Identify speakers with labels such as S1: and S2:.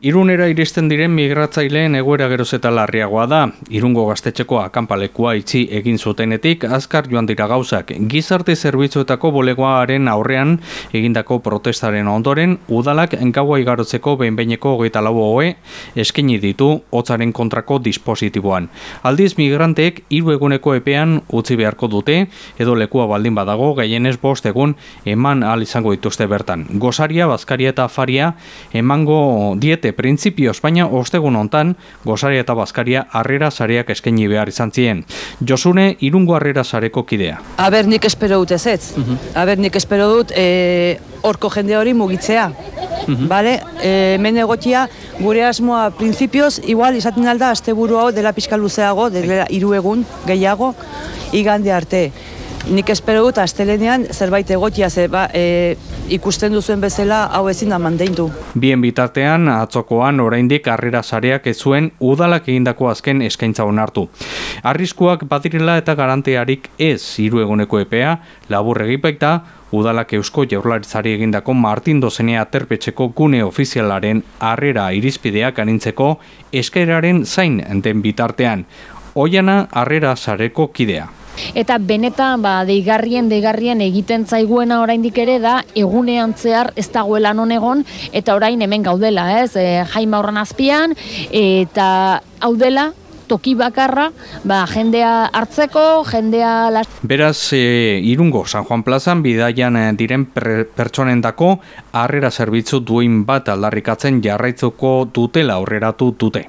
S1: Irunera iristen diren migratzaileen egoera geroz eta larriagoa da. Irungo gaztetxeko akanpalekua itxi egin zutenetik azkar joan dira gauzak. Gizarte zerbitzuetako bolegoaren aurrean egindako protestaren ondoren udalak enkaua igarotzeko behinbeineko hogeita lau hoe eskaini ditu hotzaren kontrako dispositiboan. Aldiz migranteek hiru eguneko epean utzi beharko dute edo lekua baldin badago gehienez bost egun eman ahal izango dituzte bertan. Gosaria, Bazkaria eta Faria emango diete dute printzipio Espainia ostegun hontan gozaria eta bazkaria harrera sareak eskaini behar izan ziren. Josune irungo harrera sareko kidea.
S2: Aber nik espero dut ez ez. Mhm. Aber nik espero dut e, orko jende hori mugitzea. Mm Bale, e, hemen egotia gure asmoa printzipioz igual izaten alda asteburu hau dela pixka luzeago, dela hiru egun gehiago igande arte. Nik espero dut astelenean zerbait egotia ze ba, e, ikusten duzuen bezala hau ezin da manteindu.
S1: Bien bitartean atzokoan oraindik harrera sareak ez zuen udalak egindako azken eskaintza onartu. Arriskuak badirela eta garantearik ez hiru eguneko epea labur egipaita udalak eusko jaurlaritzari egindako Martin Dozenea aterpetxeko gune ofizialaren harrera irizpideak anintzeko eskaeraren zain den bitartean. Oiana harrera sareko kidea.
S3: Eta benetan ba, deigarrien deigarrien egiten zaiguena oraindik ere da egunean zehar ez dagoela non egon eta orain hemen gaudela, ez? E, Jaima horren azpian eta hau dela toki bakarra, ba, jendea hartzeko, jendea las...
S1: Beraz, e, irungo San Juan Plazan bidaian e, diren per, pertsonendako harrera zerbitzu duin bat aldarrikatzen jarraitzuko dutela aurreratu dute.